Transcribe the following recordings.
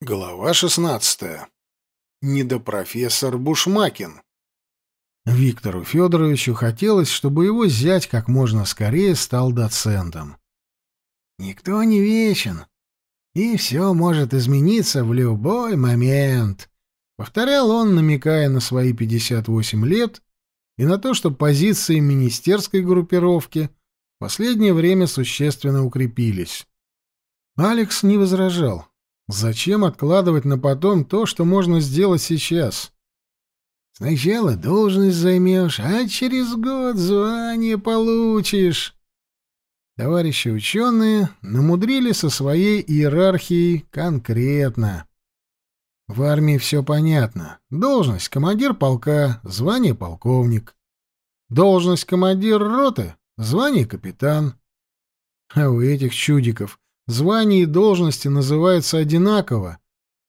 Глава шестнадцатая. Недопрофессор Бушмакин. Виктору Федоровичу хотелось, чтобы его зять как можно скорее стал доцентом. «Никто не вечен, и все может измениться в любой момент», — повторял он, намекая на свои 58 лет и на то, что позиции министерской группировки в последнее время существенно укрепились. Алекс не возражал. Зачем откладывать на потом то, что можно сделать сейчас? Сначала должность займешь, а через год звание получишь. Товарищи ученые намудрили со своей иерархией конкретно. В армии все понятно. Должность командир полка, звание полковник. Должность командир роты, звание капитан. А у этих чудиков Звания и должности называются одинаково,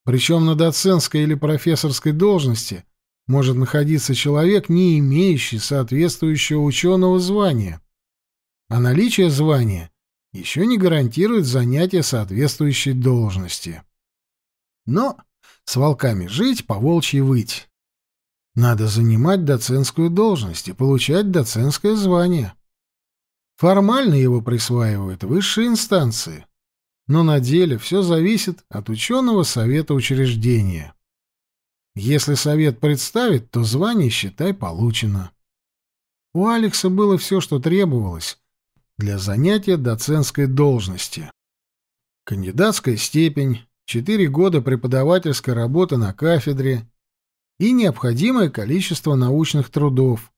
причем на доцентской или профессорской должности может находиться человек, не имеющий соответствующего ученого звания. А наличие звания еще не гарантирует занятие соответствующей должности. Но с волками жить, по волчьи выть. Надо занимать доцентскую должность и получать доцентское звание. Формально его присваивают высшие инстанции но на деле все зависит от ученого совета учреждения. Если совет представит, то звание, считай, получено. У Алекса было все, что требовалось для занятия доцентской должности. Кандидатская степень, четыре года преподавательской работы на кафедре и необходимое количество научных трудов,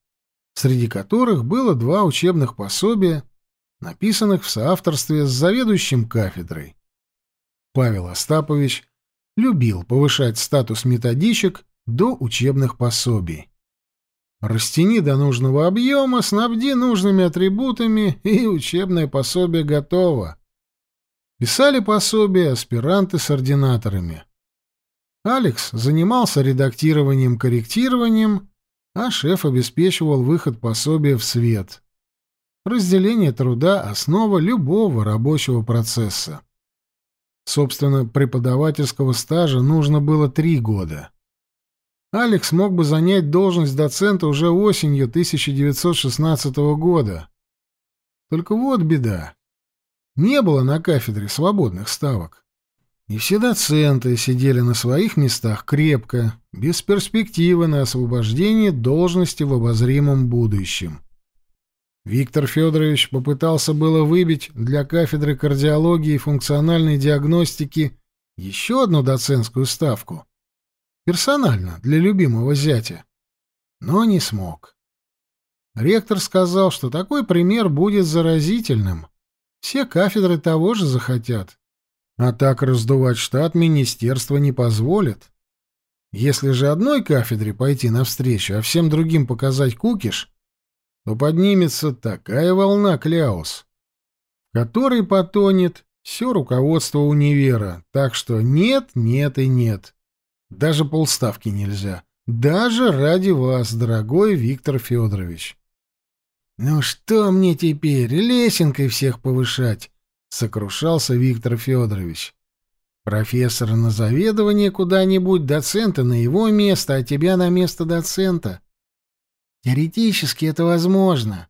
среди которых было два учебных пособия написанных в соавторстве с заведующим кафедрой. Павел Остапович любил повышать статус методичек до учебных пособий. Растяни до нужного объема, снабди нужными атрибутами, и учебное пособие готово. Писали пособия аспиранты с ординаторами. Алекс занимался редактированием-корректированием, а шеф обеспечивал выход пособия в свет. Разделение труда — основа любого рабочего процесса. Собственно, преподавательского стажа нужно было три года. Алекс мог бы занять должность доцента уже осенью 1916 года. Только вот беда. Не было на кафедре свободных ставок. И все доценты сидели на своих местах крепко, без перспективы на освобождение должности в обозримом будущем. Виктор Федорович попытался было выбить для кафедры кардиологии и функциональной диагностики еще одну доцентскую ставку. Персонально, для любимого зятя. Но не смог. Ректор сказал, что такой пример будет заразительным. Все кафедры того же захотят. А так раздувать штат министерства не позволит. Если же одной кафедре пойти навстречу, а всем другим показать кукиш, то поднимется такая волна кляус, в которой потонет все руководство универа, так что нет, нет и нет. Даже полставки нельзя. Даже ради вас, дорогой Виктор Федорович. «Ну что мне теперь, лесенкой всех повышать?» — сокрушался Виктор Федорович. «Профессора на заведование куда-нибудь, доцента на его место, а тебя на место доцента. Теоретически это возможно.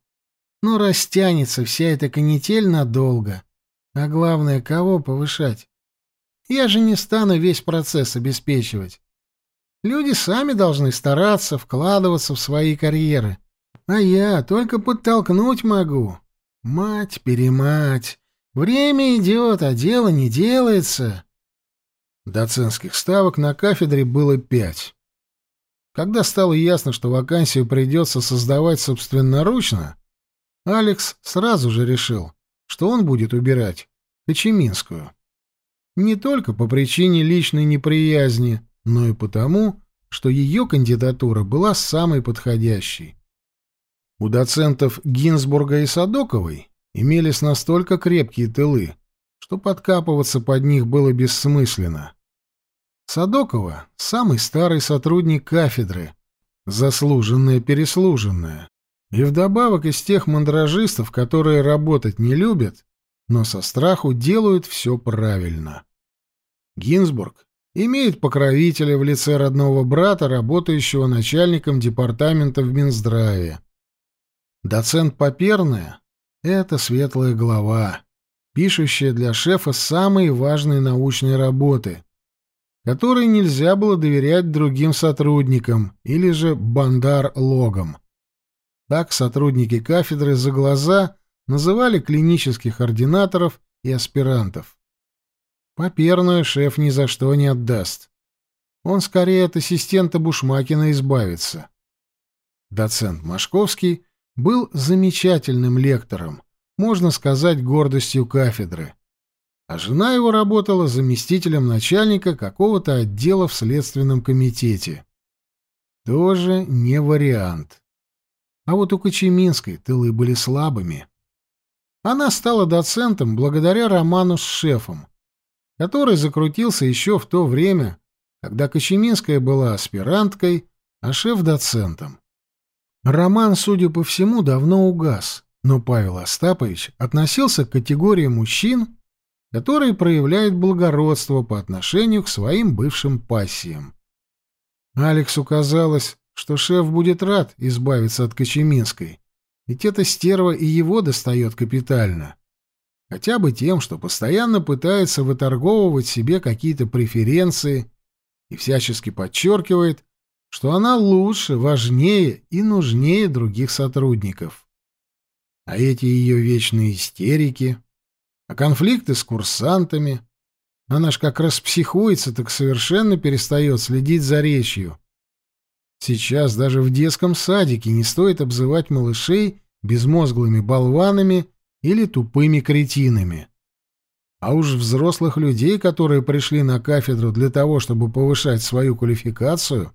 Но растянется вся эта канитель надолго. А главное, кого повышать? Я же не стану весь процесс обеспечивать. Люди сами должны стараться, вкладываться в свои карьеры. А я только подтолкнуть могу. Мать-перемать. Время идет, а дело не делается. Доцентских ставок на кафедре было пять. Когда стало ясно, что вакансию придется создавать собственноручно, Алекс сразу же решил, что он будет убирать Кочеминскую. Не только по причине личной неприязни, но и потому, что ее кандидатура была самой подходящей. У доцентов Гинзбурга и Садоковой имелись настолько крепкие тылы, что подкапываться под них было бессмысленно. Садокова — самый старый сотрудник кафедры, заслуженная-переслуженная, и вдобавок из тех мандражистов, которые работать не любят, но со страху делают все правильно. Гинзбург имеет покровителя в лице родного брата, работающего начальником департамента в Минздраве. Доцент Поперная — это светлая голова, пишущая для шефа самые важные научные работы, которые нельзя было доверять другим сотрудникам или же бандар-логам. Так сотрудники кафедры за глаза называли клинических ординаторов и аспирантов. Поперную шеф ни за что не отдаст. Он скорее от ассистента Бушмакина избавится. Доцент Машковский был замечательным лектором, можно сказать, гордостью кафедры. А жена его работала заместителем начальника какого-то отдела в следственном комитете. Тоже не вариант. А вот у Кочеминской тылы были слабыми. Она стала доцентом благодаря роману с шефом, который закрутился еще в то время, когда Кочеминская была аспиранткой, а шеф — доцентом. Роман, судя по всему, давно угас, но Павел Остапович относился к категории мужчин, которые проявляют благородство по отношению к своим бывшим пассиям. Алексу казалось, что шеф будет рад избавиться от Кочеминской, ведь эта стерва и его достает капитально. Хотя бы тем, что постоянно пытается выторговывать себе какие-то преференции и всячески подчеркивает, что она лучше, важнее и нужнее других сотрудников. А эти ее вечные истерики, а конфликты с курсантами, она ж как раз психуется, так совершенно перестает следить за речью. Сейчас даже в детском садике не стоит обзывать малышей безмозглыми болванами или тупыми кретинами. А уж взрослых людей, которые пришли на кафедру для того, чтобы повышать свою квалификацию,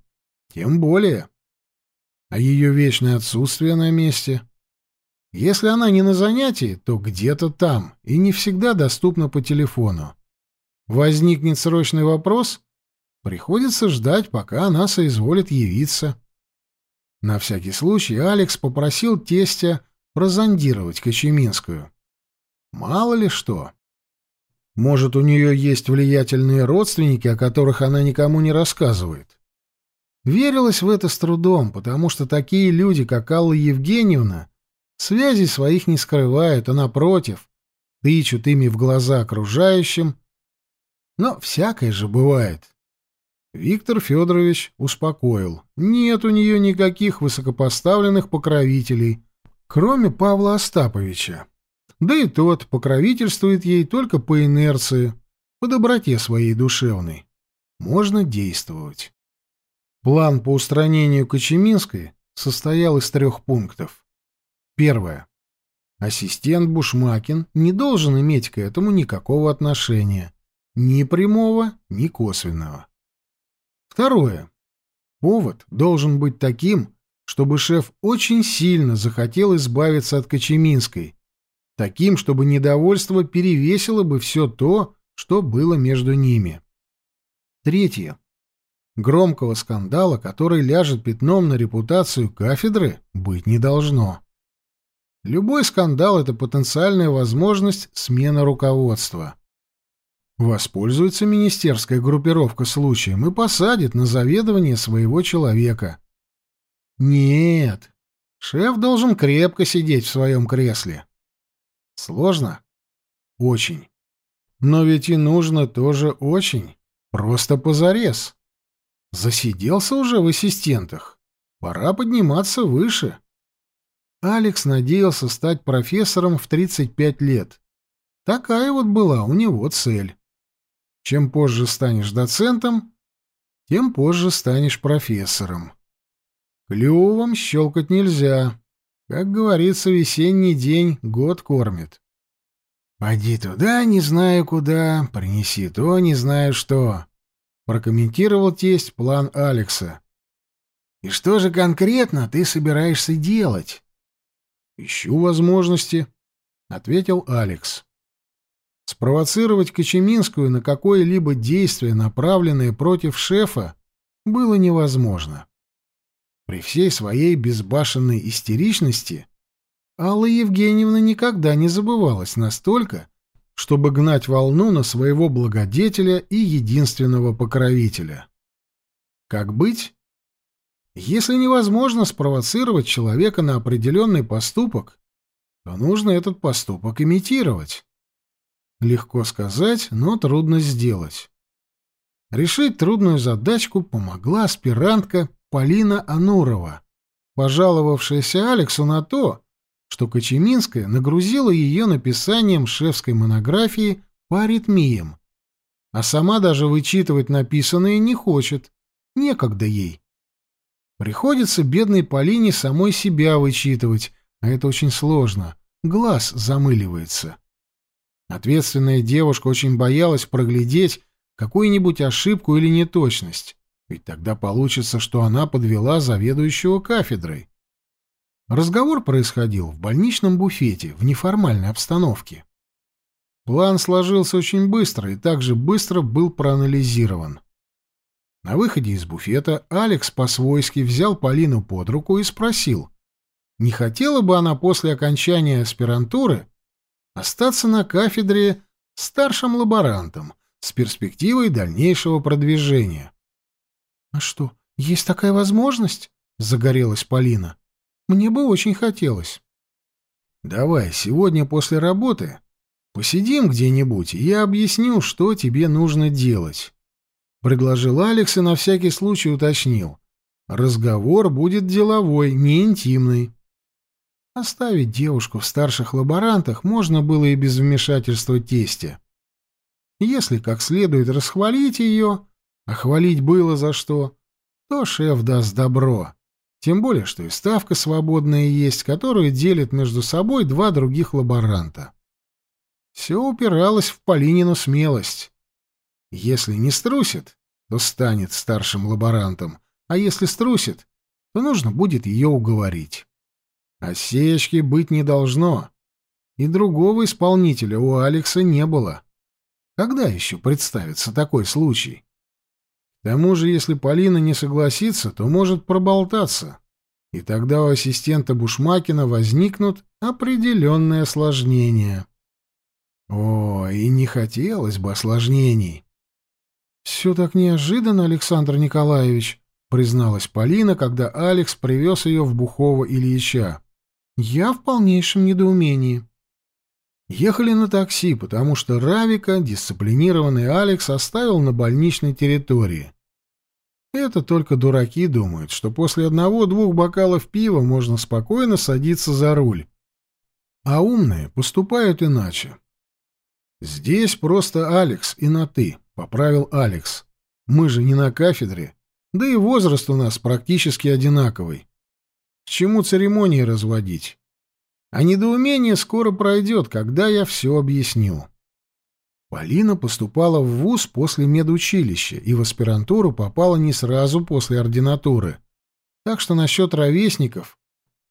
тем более. А ее вечное отсутствие на месте. Если она не на занятии, то где-то там и не всегда доступна по телефону. Возникнет срочный вопрос, приходится ждать, пока она соизволит явиться. На всякий случай Алекс попросил тестя прозондировать Кочеминскую. Мало ли что. Может, у нее есть влиятельные родственники, о которых она никому не рассказывает. Верилось в это с трудом, потому что такие люди, как Алла Евгеньевна, связи своих не скрывают, а напротив, тычут ими в глаза окружающим. Но всякое же бывает. Виктор Федорович успокоил. Нет у нее никаких высокопоставленных покровителей, кроме Павла Остаповича. Да и тот покровительствует ей только по инерции, по доброте своей душевной. Можно действовать. План по устранению Кочеминской состоял из трех пунктов. Первое. Ассистент Бушмакин не должен иметь к этому никакого отношения, ни прямого, ни косвенного. Второе. Повод должен быть таким, чтобы шеф очень сильно захотел избавиться от Кочеминской, таким, чтобы недовольство перевесило бы все то, что было между ними. Третье. Громкого скандала, который ляжет пятном на репутацию кафедры, быть не должно. Любой скандал — это потенциальная возможность смены руководства. Воспользуется министерская группировка случаем и посадит на заведование своего человека. Нет, шеф должен крепко сидеть в своем кресле. Сложно? Очень. Но ведь и нужно тоже очень. Просто позарез. Засиделся уже в ассистентах. Пора подниматься выше. Алекс надеялся стать профессором в 35 лет. Такая вот была у него цель. Чем позже станешь доцентом, тем позже станешь профессором. Клювом щелкать нельзя. Как говорится, весенний день год кормит. «Пойди туда, не знаю куда, принеси то, не знаю что», — прокомментировал тесть план Алекса. «И что же конкретно ты собираешься делать?» «Ищу возможности», — ответил Алекс. Спровоцировать Кочеминскую на какое-либо действие, направленное против шефа, было невозможно. При всей своей безбашенной истеричности Алла Евгеньевна никогда не забывалась настолько, чтобы гнать волну на своего благодетеля и единственного покровителя. Как быть? Если невозможно спровоцировать человека на определенный поступок, то нужно этот поступок имитировать. Легко сказать, но трудно сделать. Решить трудную задачку помогла аспирантка Полина Анурова, пожаловавшаяся Алексу на то, что Кочеминская нагрузила ее написанием шефской монографии по аритмиям, а сама даже вычитывать написанное не хочет, некогда ей. Приходится бедной Полине самой себя вычитывать, а это очень сложно, глаз замыливается. Ответственная девушка очень боялась проглядеть какую-нибудь ошибку или неточность, ведь тогда получится, что она подвела заведующего кафедрой. Разговор происходил в больничном буфете, в неформальной обстановке. План сложился очень быстро и также быстро был проанализирован. На выходе из буфета Алекс по-свойски взял Полину под руку и спросил, не хотела бы она после окончания аспирантуры остаться на кафедре старшим лаборантом с перспективой дальнейшего продвижения. — А что, есть такая возможность? — загорелась Полина. — Мне бы очень хотелось. — Давай, сегодня после работы посидим где-нибудь, и я объясню, что тебе нужно делать. Предложил Алекс и на всякий случай уточнил. Разговор будет деловой, не интимный. Оставить девушку в старших лаборантах можно было и без вмешательства тестя. Если как следует расхвалить ее, а хвалить было за что, то шеф даст добро. Тем более, что и ставка свободная есть, которую делят между собой два других лаборанта. Все упиралось в Полинину смелость. Если не струсит, то станет старшим лаборантом, а если струсит, то нужно будет ее уговорить. Осечки быть не должно. И другого исполнителя у Алекса не было. Когда еще представится такой случай? К тому же, если Полина не согласится, то может проболтаться. И тогда у ассистента Бушмакина возникнут определенные осложнения. О, и не хотелось бы осложнений. «Все так неожиданно, Александр Николаевич», — призналась Полина, когда Алекс привез ее в Бухово Ильича. Я в полнейшем недоумении. Ехали на такси, потому что Равика дисциплинированный Алекс оставил на больничной территории. Это только дураки думают, что после одного-двух бокалов пива можно спокойно садиться за руль. А умные поступают иначе. «Здесь просто Алекс и на «ты», — поправил Алекс. «Мы же не на кафедре, да и возраст у нас практически одинаковый. К чему церемонии разводить? А недоумение скоро пройдет, когда я все объясню. Полина поступала в вуз после медучилища и в аспирантуру попала не сразу после ординатуры. Так что насчет ровесников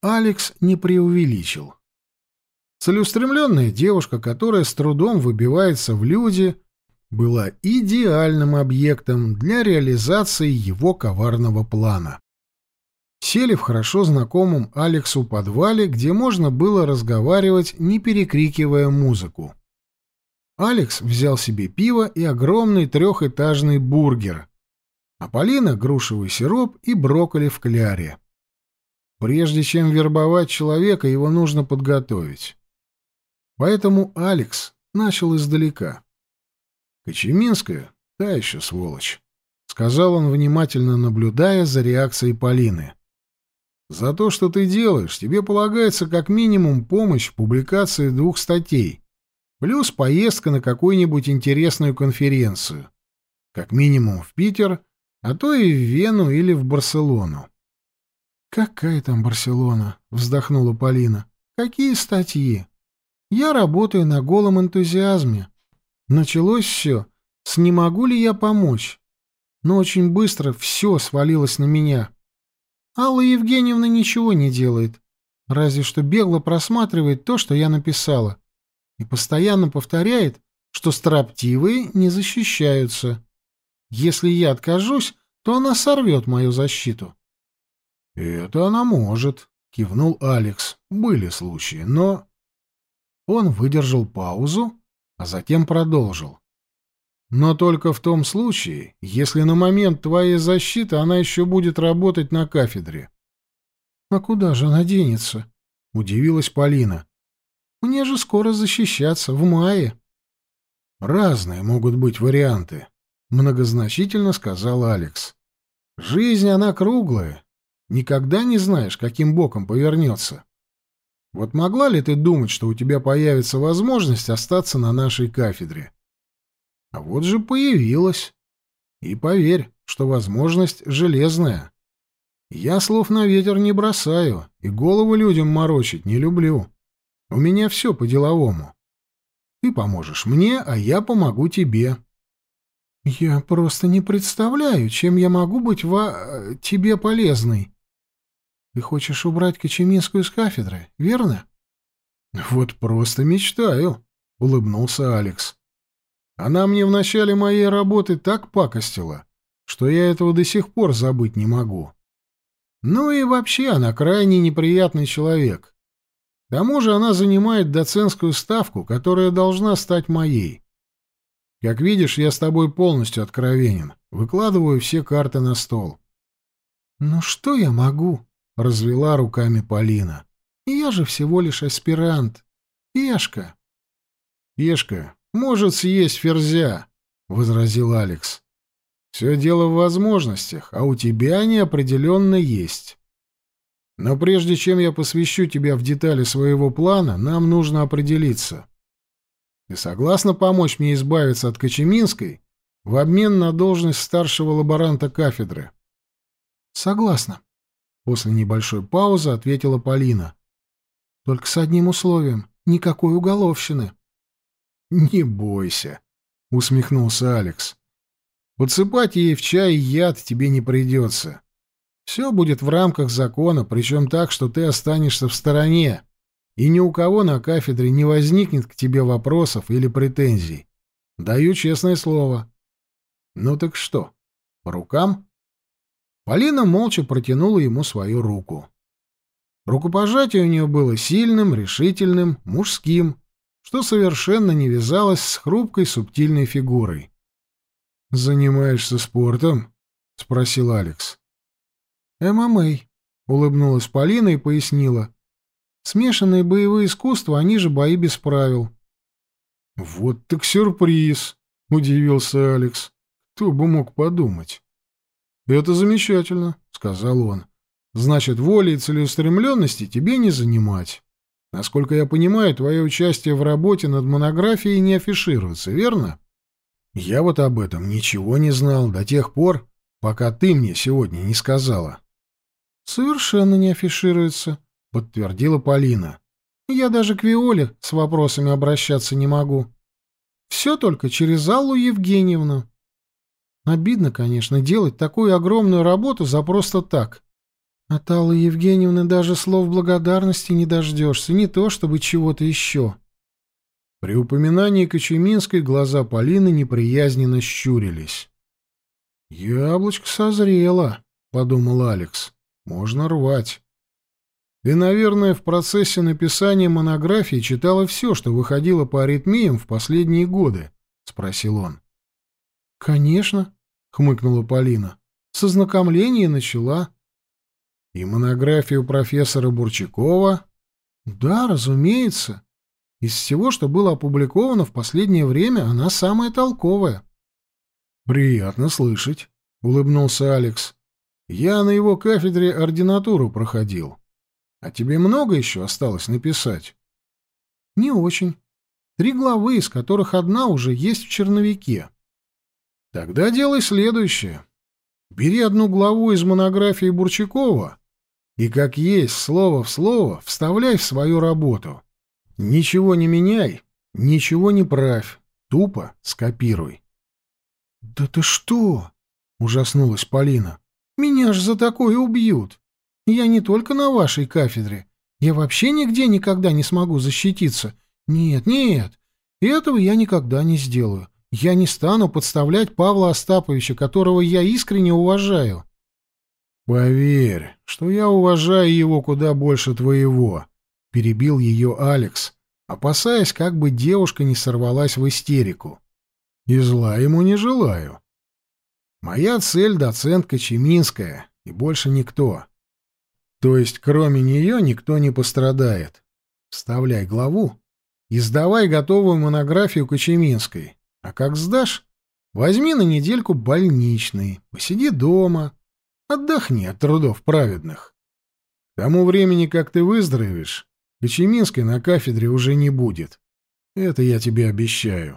Алекс не преувеличил. Целеустремленная девушка, которая с трудом выбивается в люди, была идеальным объектом для реализации его коварного плана. Сели в хорошо знакомом Алексу подвале, где можно было разговаривать, не перекрикивая музыку. Алекс взял себе пиво и огромный трехэтажный бургер, а Полина — грушевый сироп и брокколи в кляре. Прежде чем вербовать человека, его нужно подготовить. Поэтому Алекс начал издалека. «Кочеминская — та еще сволочь», — сказал он, внимательно наблюдая за реакцией Полины. За то, что ты делаешь, тебе полагается как минимум помощь в публикации двух статей, плюс поездка на какую-нибудь интересную конференцию. Как минимум в Питер, а то и в Вену или в Барселону. «Какая там Барселона?» — вздохнула Полина. «Какие статьи? Я работаю на голом энтузиазме. Началось все с «не могу ли я помочь?» Но очень быстро все свалилось на меня. Алла Евгеньевна ничего не делает, разве что бегло просматривает то, что я написала, и постоянно повторяет, что строптивые не защищаются. Если я откажусь, то она сорвет мою защиту. — Это она может, — кивнул Алекс. Были случаи, но... Он выдержал паузу, а затем продолжил. Но только в том случае, если на момент твоей защиты она еще будет работать на кафедре. — А куда же она денется? — удивилась Полина. — Мне же скоро защищаться, в мае. — Разные могут быть варианты, — многозначительно сказал Алекс. — Жизнь, она круглая. Никогда не знаешь, каким боком повернется. Вот могла ли ты думать, что у тебя появится возможность остаться на нашей кафедре? А вот же появилась. И поверь, что возможность железная. Я слов на ветер не бросаю и голову людям морочить не люблю. У меня все по-деловому. Ты поможешь мне, а я помогу тебе. Я просто не представляю, чем я могу быть во... тебе полезной. Ты хочешь убрать Кочеминскую с кафедры, верно? Вот просто мечтаю, улыбнулся Алекс. Она мне в начале моей работы так пакостила, что я этого до сих пор забыть не могу. Ну и вообще она крайне неприятный человек. К тому же она занимает доцентскую ставку, которая должна стать моей. Как видишь, я с тобой полностью откровенен. Выкладываю все карты на стол. «Ну что я могу?» — развела руками Полина. «Я же всего лишь аспирант. Пешка». «Пешка может съесть ферзя», — возразил Алекс. Все дело в возможностях, а у тебя они определенно есть. Но прежде чем я посвящу тебя в детали своего плана, нам нужно определиться. Ты согласна помочь мне избавиться от Кочеминской в обмен на должность старшего лаборанта кафедры? Согласна. После небольшой паузы ответила Полина. Только с одним условием — никакой уголовщины. Не бойся, усмехнулся Алекс. Подсыпать ей в чай яд тебе не придется. Все будет в рамках закона, причем так, что ты останешься в стороне, и ни у кого на кафедре не возникнет к тебе вопросов или претензий. Даю честное слово. Ну так что, по рукам? Полина молча протянула ему свою руку. Рукопожатие у нее было сильным, решительным, мужским, что совершенно не вязалось с хрупкой субтильной фигурой. «Занимаешься спортом?» — спросил Алекс. «ММА», — улыбнулась Полина и пояснила. «Смешанные боевые искусства, они же бои без правил». «Вот так сюрприз!» — удивился Алекс. «Кто бы мог подумать?» «Это замечательно», — сказал он. «Значит, воли и целеустремленности тебе не занимать. Насколько я понимаю, твое участие в работе над монографией не афишируется, верно?» Я вот об этом ничего не знал до тех пор, пока ты мне сегодня не сказала. Совершенно не афишируется, подтвердила Полина. Я даже к Виоле с вопросами обращаться не могу. Все только через Аллу Евгеньевну. Обидно, конечно, делать такую огромную работу за просто так. От Аллы Евгеньевны даже слов благодарности не дождешься, не то чтобы чего-то еще. При упоминании Кочеминской глаза Полины неприязненно щурились. «Яблочко созрело», — подумал Алекс. «Можно рвать». «Ты, наверное, в процессе написания монографии читала все, что выходило по аритмиям в последние годы?» — спросил он. «Конечно», — хмыкнула Полина. «С ознакомления начала». «И монографию профессора Бурчакова?» «Да, разумеется. Из всего, что было опубликовано в последнее время, она самая толковая. «Приятно слышать», — улыбнулся Алекс. «Я на его кафедре ординатуру проходил. А тебе много еще осталось написать?» «Не очень. Три главы, из которых одна уже есть в черновике». «Тогда делай следующее. Бери одну главу из монографии Бурчакова и, как есть, слово в слово, вставляй в свою работу». Ничего не меняй, ничего не правь, тупо скопируй. Да ты что? ужаснулась Полина. Меня ж за такое убьют. Я не только на вашей кафедре. Я вообще нигде никогда не смогу защититься. Нет, нет. Этого я никогда не сделаю. Я не стану подставлять Павла Остаповича, которого я искренне уважаю. Поверь, что я уважаю его куда больше твоего, перебил ее Алекс, опасаясь, как бы девушка не сорвалась в истерику. И зла ему не желаю. Моя цель — доцентка Чеминская, и больше никто. То есть, кроме нее, никто не пострадает. Вставляй главу и сдавай готовую монографию Кочеминской. А как сдашь, возьми на недельку больничный, посиди дома, отдохни от трудов праведных. К тому времени, как ты выздоровеешь, Кочеминской на кафедре уже не будет. Это я тебе обещаю.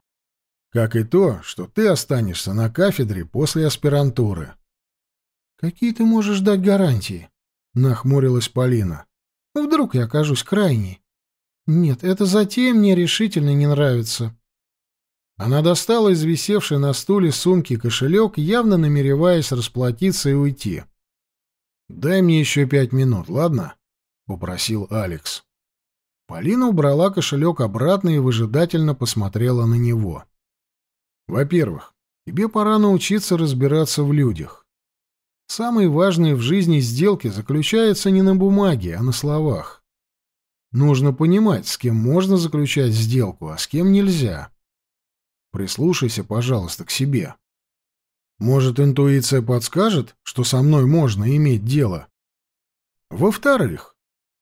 Как и то, что ты останешься на кафедре после аспирантуры. «Какие ты можешь дать гарантии?» — нахмурилась Полина. «Вдруг я окажусь крайней?» «Нет, это затея мне решительно не нравится». Она достала из висевшей на стуле сумки кошелек, явно намереваясь расплатиться и уйти. «Дай мне еще пять минут, ладно?» — попросил Алекс. Полина убрала кошелек обратно и выжидательно посмотрела на него. «Во-первых, тебе пора научиться разбираться в людях. Самые важные в жизни сделки заключаются не на бумаге, а на словах. Нужно понимать, с кем можно заключать сделку, а с кем нельзя. Прислушайся, пожалуйста, к себе. Может, интуиция подскажет, что со мной можно иметь дело? Во-вторых,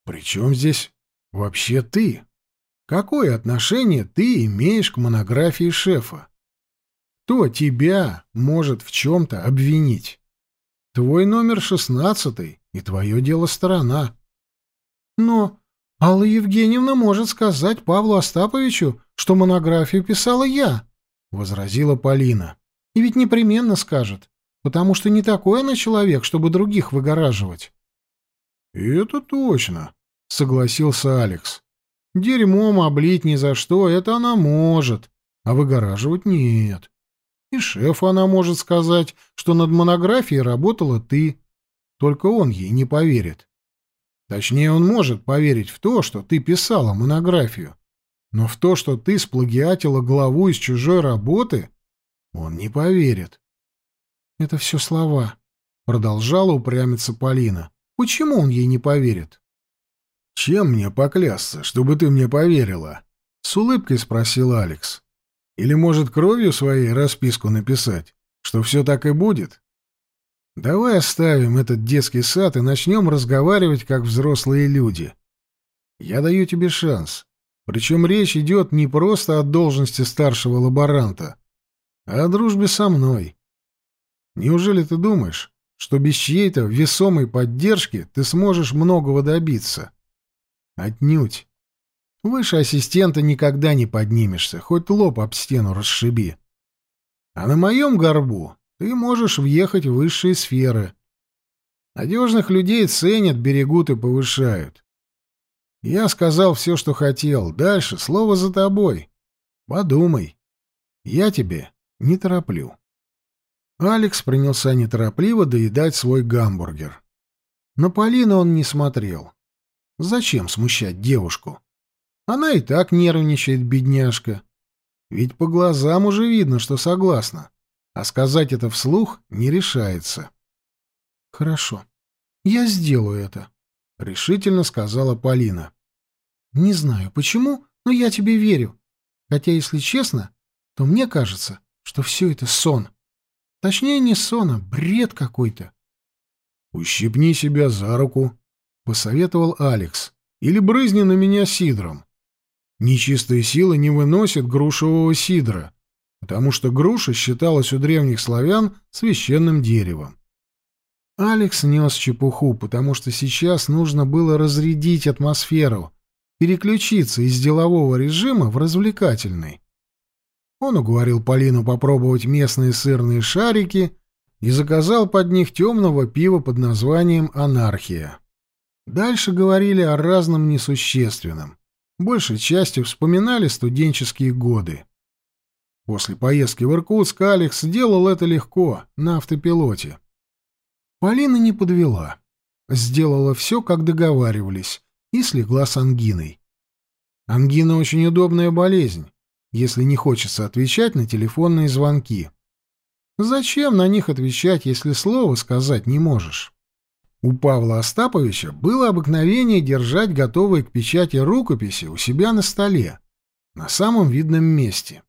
при чем здесь вообще ты? Какое отношение ты имеешь к монографии шефа? Кто тебя может в чем-то обвинить? Твой номер шестнадцатый, и твое дело сторона. Но Алла Евгеньевна может сказать Павлу Остаповичу, что монографию писала я, — возразила Полина. И ведь непременно скажет, потому что не такой она человек, чтобы других выгораживать. — Это точно, — согласился Алекс. — Дерьмом облить ни за что — это она может, а выгораживать нет. И шефу она может сказать, что над монографией работала ты. Только он ей не поверит. Точнее, он может поверить в то, что ты писала монографию. Но в то, что ты сплагиатила главу из чужой работы, он не поверит. Это все слова. Продолжала упрямиться Полина. Почему он ей не поверит? Чем мне поклясться, чтобы ты мне поверила? С улыбкой спросил Алекс. Или, может, кровью своей расписку написать, что все так и будет? Давай оставим этот детский сад и начнем разговаривать как взрослые люди. Я даю тебе шанс. Причем речь идет не просто о должности старшего лаборанта, а о дружбе со мной. Неужели ты думаешь, что без чьей-то весомой поддержки ты сможешь многого добиться? Отнюдь. Выше ассистента никогда не поднимешься, хоть лоб об стену расшиби. А на моем горбу ты можешь въехать в высшие сферы. Надежных людей ценят, берегут и повышают. Я сказал все, что хотел. Дальше слово за тобой. Подумай. Я тебе не тороплю. Алекс принялся неторопливо доедать свой гамбургер. На Полину он не смотрел. Зачем смущать девушку? Она и так нервничает, бедняжка. Ведь по глазам уже видно, что согласна. А сказать это вслух не решается. «Хорошо, я сделаю это», — решительно сказала Полина. «Не знаю, почему, но я тебе верю. Хотя, если честно, то мне кажется, что все это сон. Точнее, не сон, а бред какой-то». «Ущипни себя за руку», — посоветовал Алекс. «Или брызни на меня сидром. Нечистые силы не выносят грушевого сидра, потому что груша считалась у древних славян священным деревом. Алекс нес чепуху, потому что сейчас нужно было разрядить атмосферу, переключиться из делового режима в развлекательный. Он уговорил Полину попробовать местные сырные шарики и заказал под них темного пива под названием «Анархия». Дальше говорили о разном несущественном большей частью вспоминали студенческие годы. После поездки в Иркутск Алекс сделал это легко, на автопилоте. Полина не подвела. Сделала все, как договаривались, и слегла с ангиной. Ангина очень удобная болезнь, если не хочется отвечать на телефонные звонки. Зачем на них отвечать, если слова сказать не можешь? У Павла Остаповича было обыкновение держать готовые к печати рукописи у себя на столе, на самом видном месте.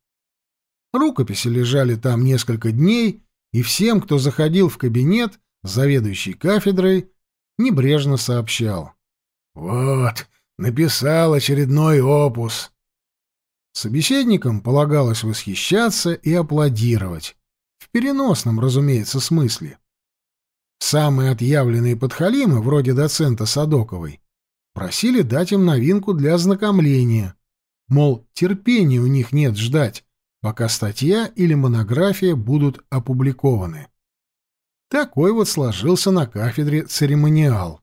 Рукописи лежали там несколько дней, и всем, кто заходил в кабинет, заведующий кафедрой, небрежно сообщал. «Вот, написал очередной опус». Собеседникам полагалось восхищаться и аплодировать. В переносном, разумеется, смысле. Самые отъявленные подхалимы, вроде доцента Садоковой, просили дать им новинку для ознакомления. Мол, терпения у них нет ждать, пока статья или монография будут опубликованы. Такой вот сложился на кафедре церемониал.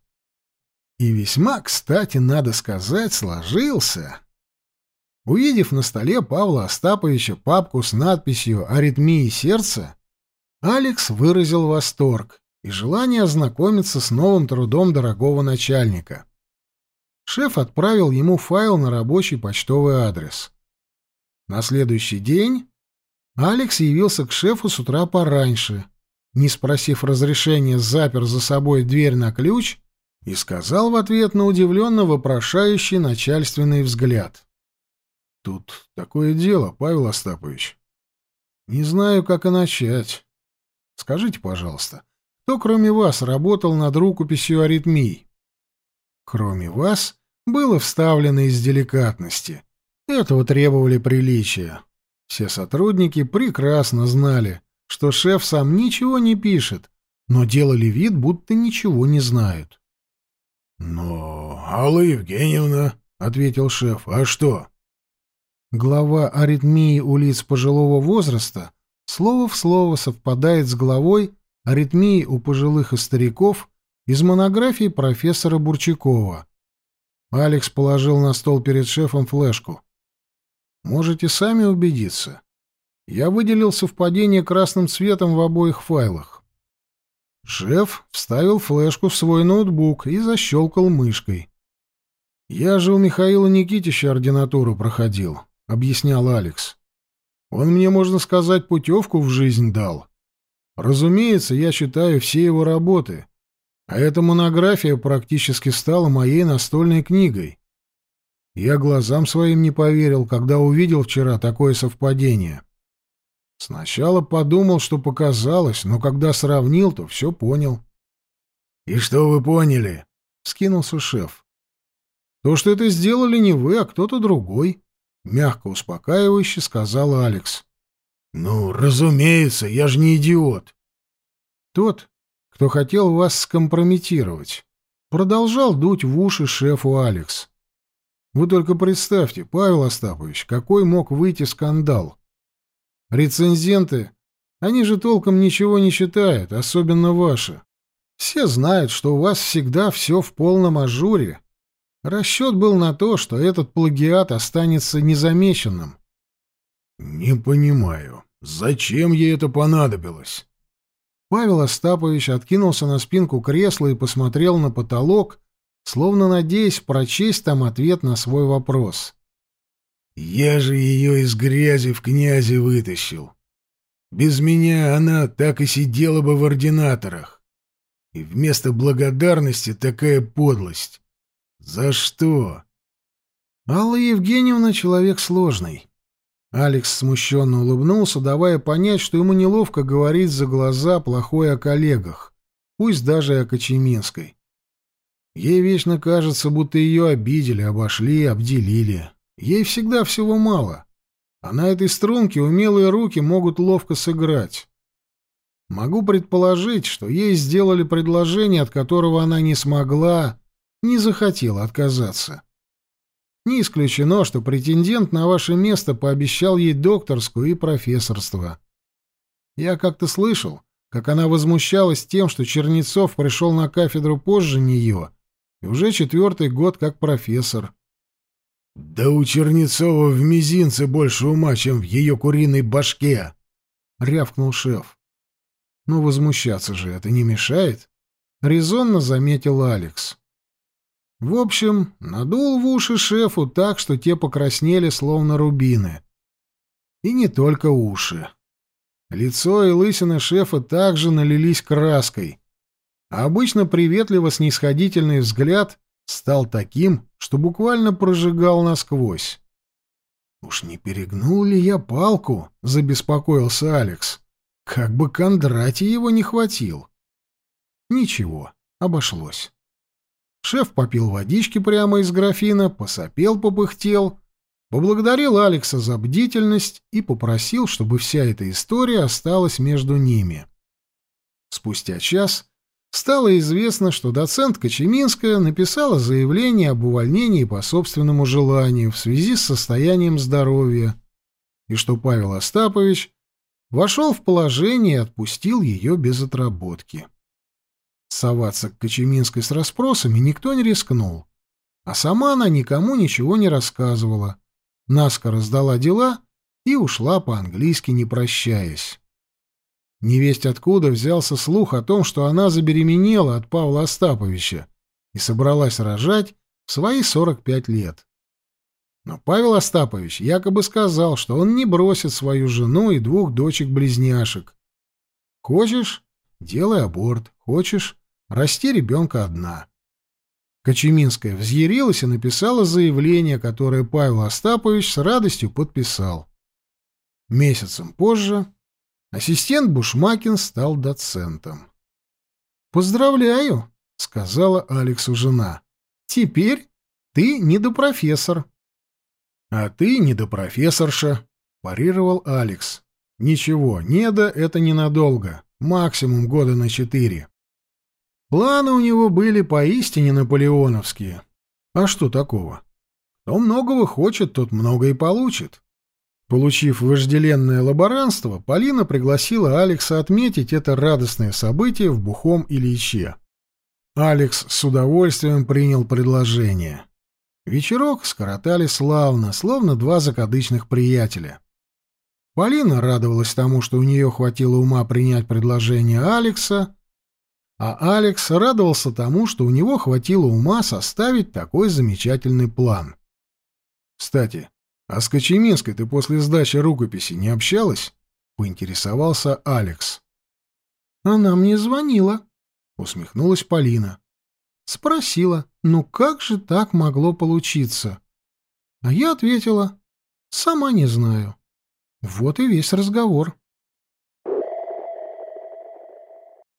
И весьма, кстати, надо сказать, сложился. Увидев на столе Павла Остаповича папку с надписью «Аритмии сердца», Алекс выразил восторг и желание ознакомиться с новым трудом дорогого начальника. Шеф отправил ему файл на рабочий почтовый адрес. На следующий день Алекс явился к шефу с утра пораньше, не спросив разрешения, запер за собой дверь на ключ и сказал в ответ на удивленно вопрошающий начальственный взгляд. «Тут такое дело, Павел Остапович. Не знаю, как и начать. Скажите, пожалуйста, кто, кроме вас, работал над рукописью аритмий?» «Кроме вас» было вставлено из деликатности — этого требовали приличия. Все сотрудники прекрасно знали, что шеф сам ничего не пишет, но делали вид, будто ничего не знают. — Но, Алла Евгеньевна, — ответил шеф, — а что? Глава аритмии у лиц пожилого возраста слово в слово совпадает с главой аритмии у пожилых и стариков из монографии профессора Бурчакова. Алекс положил на стол перед шефом флешку. Можете сами убедиться. Я выделил совпадение красным цветом в обоих файлах. Шеф вставил флешку в свой ноутбук и защелкал мышкой. «Я же у Михаила Никитича ординатуру проходил», — объяснял Алекс. «Он мне, можно сказать, путевку в жизнь дал. Разумеется, я читаю все его работы, а эта монография практически стала моей настольной книгой. Я глазам своим не поверил, когда увидел вчера такое совпадение. Сначала подумал, что показалось, но когда сравнил, то все понял. — И что вы поняли? — скинулся шеф. — То, что это сделали не вы, а кто-то другой, — мягко успокаивающе сказал Алекс. — Ну, разумеется, я же не идиот. Тот, кто хотел вас скомпрометировать, продолжал дуть в уши шефу Алекс. — вы только представьте, Павел Остапович, какой мог выйти скандал. Рецензенты, они же толком ничего не читают, особенно ваши. Все знают, что у вас всегда все в полном ажуре. Расчет был на то, что этот плагиат останется незамеченным. Не понимаю, зачем ей это понадобилось? Павел Остапович откинулся на спинку кресла и посмотрел на потолок, словно надеясь прочесть там ответ на свой вопрос. «Я же ее из грязи в князи вытащил. Без меня она так и сидела бы в ординаторах. И вместо благодарности такая подлость. За что?» Алла Евгеньевна человек сложный. Алекс смущенно улыбнулся, давая понять, что ему неловко говорить за глаза плохой о коллегах, пусть даже о Кочеминской. Ей вечно кажется, будто ее обидели, обошли, обделили. Ей всегда всего мало. А на этой струнке умелые руки могут ловко сыграть. Могу предположить, что ей сделали предложение, от которого она не смогла, не захотела отказаться. Не исключено, что претендент на ваше место пообещал ей докторскую и профессорство. Я как-то слышал, как она возмущалась тем, что Чернецов пришел на кафедру позже нее и уже четвертый год как профессор. «Да у Чернецова в мизинце больше ума, чем в ее куриной башке!» — рявкнул шеф. «Ну, возмущаться же это не мешает?» — резонно заметил Алекс. В общем, надул в уши шефу так, что те покраснели, словно рубины. И не только уши. Лицо и лысина шефа также налились краской — а обычно приветливо-снисходительный взгляд стал таким, что буквально прожигал насквозь. «Уж не перегнул ли я палку?» — забеспокоился Алекс. «Как бы Кондратий его не хватил». Ничего, обошлось. Шеф попил водички прямо из графина, посопел, попыхтел, поблагодарил Алекса за бдительность и попросил, чтобы вся эта история осталась между ними. Спустя час стало известно, что доцент Кочеминская написала заявление об увольнении по собственному желанию в связи с состоянием здоровья, и что Павел Остапович вошел в положение и отпустил ее без отработки. Соваться к Кочеминской с расспросами никто не рискнул, а сама она никому ничего не рассказывала, наскоро сдала дела и ушла по-английски, не прощаясь. Невесть откуда взялся слух о том, что она забеременела от Павла Остаповича и собралась рожать в свои 45 лет. Но Павел Остапович якобы сказал, что он не бросит свою жену и двух дочек-близняшек. Хочешь — делай аборт, хочешь — расти ребенка одна. Кочеминская взъярилась и написала заявление, которое Павел Остапович с радостью подписал. Месяцем позже Ассистент Бушмакин стал доцентом. «Поздравляю», — сказала Алексу жена. «Теперь ты недопрофессор». «А ты недопрофессорша», — парировал Алекс. «Ничего, неда — это ненадолго, максимум года на четыре». Планы у него были поистине наполеоновские. А что такого? Кто многого хочет, тот много и получит. Получив вожделенное лаборантство, Полина пригласила Алекса отметить это радостное событие в Бухом Ильиче. Алекс с удовольствием принял предложение. Вечерок скоротали славно, словно два закадычных приятеля. Полина радовалась тому, что у нее хватило ума принять предложение Алекса, а Алекс радовался тому, что у него хватило ума составить такой замечательный план. Кстати, «А с Кочеминской ты после сдачи рукописи не общалась?» — поинтересовался Алекс. «Она мне звонила», — усмехнулась Полина. Спросила, ну как же так могло получиться? А я ответила, сама не знаю. Вот и весь разговор.